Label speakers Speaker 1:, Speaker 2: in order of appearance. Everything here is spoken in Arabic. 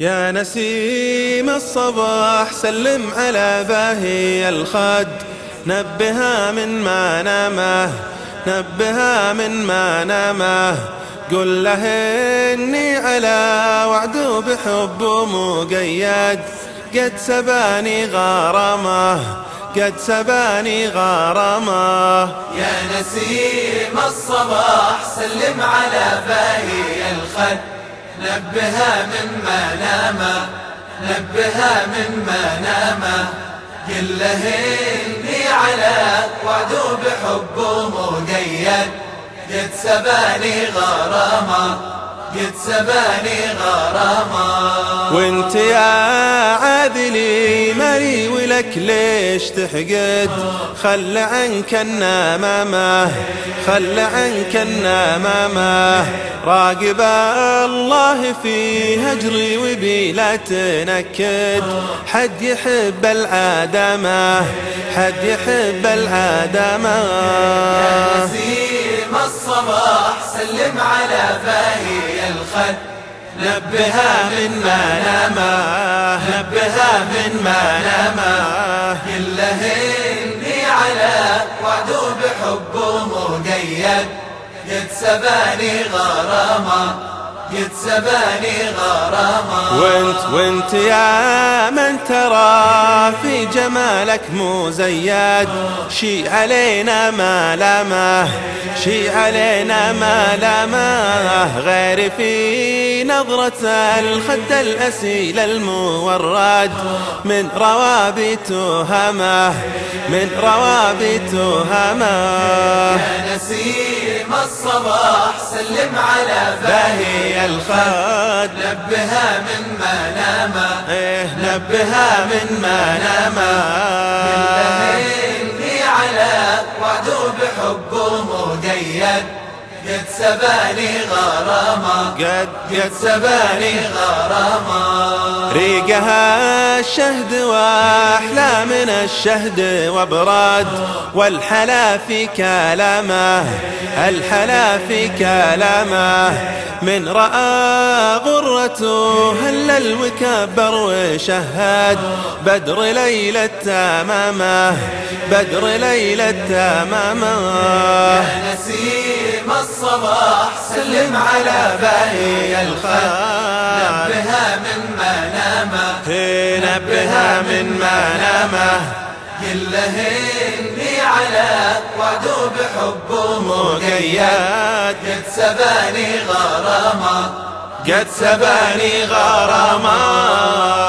Speaker 1: يا نسيم الصباح سلم على باهي الخد. نبها من ما نامه نبها من ما نامه. قل له إني على وعد بحب مقيد. قد سباني غرامه قد سباني غرامه.
Speaker 2: يا نسيم الصباح سلم على باهي الخد. نبها من ما نام نبها من ما نام قل له إني على وعد بحب مقيد قد سباني غرامة قد سباني غرامة.
Speaker 1: وانت يا ولك ليش تحقد؟ خل عنك النمامة خل عنك النمامة راقب الله في هجري وبي لا تنكد. حد يحب العدمة حد يحب العدمة
Speaker 2: يا نسيم الصباح سلم على باهي الخد. نبها من ما نما نبها من ما. نما على وعد بحب مقيد قد سباني غرامة. قد سباني غرامة.
Speaker 1: وانت وانت يا من ترى في جمالك مزيد شي علينا ما لمه شي علينا ما لمه غير في نظرة الخد الأسيل المورد. من روابي تهمه من روابي تهمه
Speaker 2: يا نسيم الصباح سلم على الخد نبها من ما نام
Speaker 1: إيه نبها من ما
Speaker 2: إني على وعد بحب مقيد قد سباني غرامة.
Speaker 1: قد
Speaker 2: قد سباني غرامة.
Speaker 1: ريقها الشهد وأحلى من الشهد وبراد. والحلا في كلامه الحلا في كلامه. من رأى غرته هلل وكبر وشهد بدر ليلة تمامه بدر ليلة تمامه.
Speaker 2: يا نسيم الصباح سلم على باهي الخد نبها من ما نام
Speaker 1: نبها من ما نامه
Speaker 2: قل له إني على وعد بحب مقيد
Speaker 1: مقيد
Speaker 2: قد سباني غرامة.
Speaker 1: قد سباني غرامة.